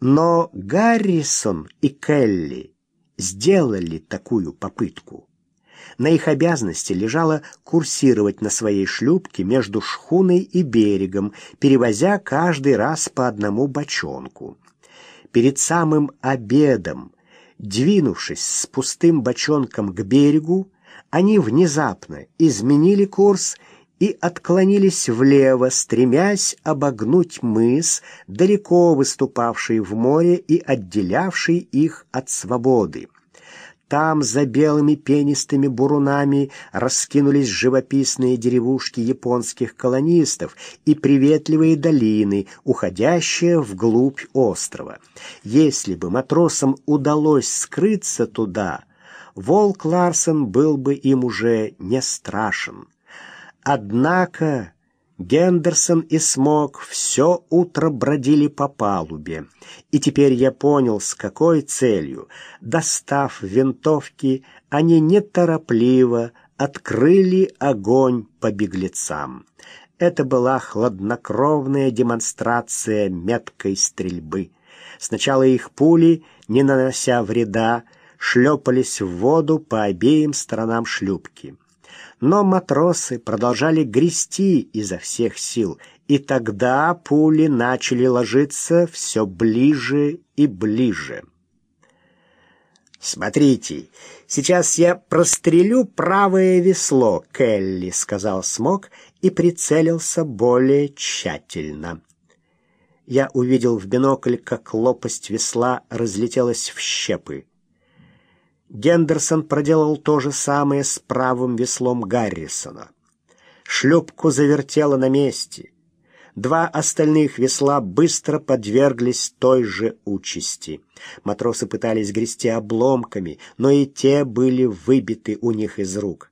Но Гаррисон и Келли сделали такую попытку. На их обязанности лежало курсировать на своей шлюпке между шхуной и берегом, перевозя каждый раз по одному бочонку. Перед самым обедом, двинувшись с пустым бочонком к берегу, они внезапно изменили курс и отклонились влево, стремясь обогнуть мыс, далеко выступавший в море и отделявший их от свободы. Там, за белыми пенистыми бурунами, раскинулись живописные деревушки японских колонистов и приветливые долины, уходящие вглубь острова. Если бы матросам удалось скрыться туда, волк Ларсен был бы им уже не страшен. Однако Гендерсон и Смок все утро бродили по палубе, и теперь я понял, с какой целью, достав винтовки, они неторопливо открыли огонь по беглецам. Это была хладнокровная демонстрация меткой стрельбы. Сначала их пули, не нанося вреда, шлепались в воду по обеим сторонам шлюпки но матросы продолжали грести изо всех сил, и тогда пули начали ложиться все ближе и ближе. «Смотрите, сейчас я прострелю правое весло, Келли», — сказал Смок и прицелился более тщательно. Я увидел в бинокль, как лопасть весла разлетелась в щепы. Гендерсон проделал то же самое с правым веслом Гаррисона. Шлюпку завертело на месте. Два остальных весла быстро подверглись той же участи. Матросы пытались грести обломками, но и те были выбиты у них из рук.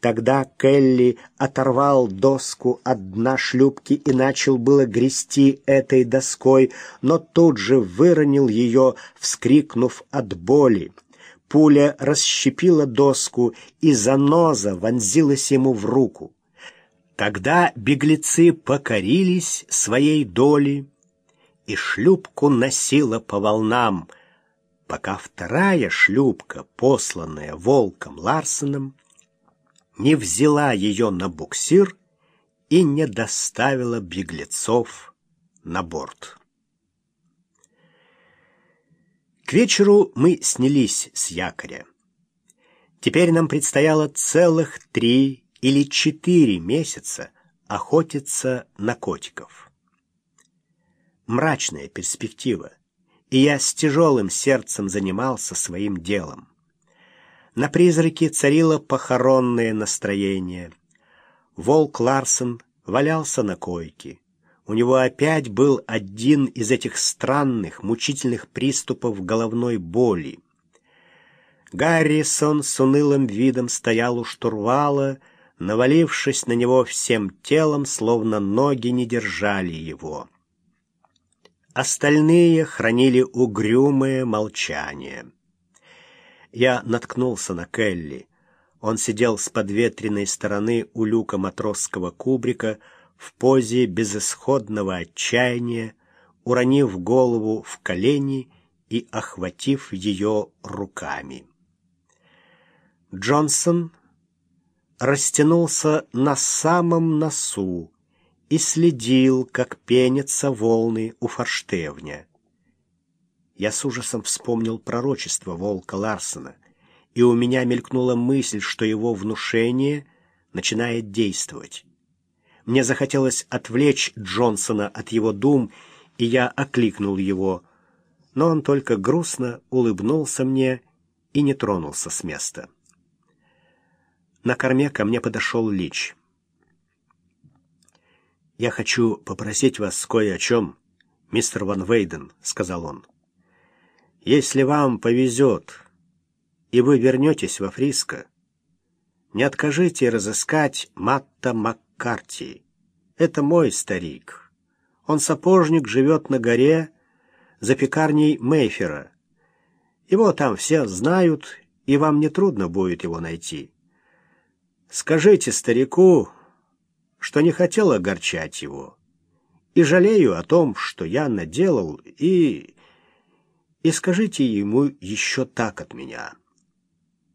Тогда Келли оторвал доску от дна шлюпки и начал было грести этой доской, но тут же выронил ее, вскрикнув от боли. Пуля расщепила доску, и заноза вонзилась ему в руку. Тогда беглецы покорились своей доли, и шлюпку носила по волнам, пока вторая шлюпка, посланная волком Ларсеном, не взяла ее на буксир и не доставила беглецов на борт. К вечеру мы снялись с якоря. Теперь нам предстояло целых три или четыре месяца охотиться на котиков. Мрачная перспектива, и я с тяжелым сердцем занимался своим делом. На призраке царило похоронное настроение. Волк Ларсен валялся на койке. У него опять был один из этих странных, мучительных приступов головной боли. Гаррисон с унылым видом стоял у штурвала, навалившись на него всем телом, словно ноги не держали его. Остальные хранили угрюмое молчание. Я наткнулся на Келли. Он сидел с подветренной стороны у люка матросского кубрика, в позе безысходного отчаяния, уронив голову в колени и охватив ее руками. Джонсон растянулся на самом носу и следил, как пенятся волны у форштевня. Я с ужасом вспомнил пророчество волка Ларсена, и у меня мелькнула мысль, что его внушение начинает действовать. Мне захотелось отвлечь Джонсона от его дум, и я окликнул его, но он только грустно улыбнулся мне и не тронулся с места. На корме ко мне подошел Лич. «Я хочу попросить вас кое о чем, мистер Ван Вейден», — сказал он. «Если вам повезет, и вы вернетесь во Фриско, не откажите разыскать Матта Мак Карти. Это мой старик. Он сапожник, живет на горе за пекарней Мейфера. Его там все знают, и вам не трудно будет его найти. Скажите старику, что не хотел огорчать его, и жалею о том, что я наделал, и И скажите ему еще так от меня.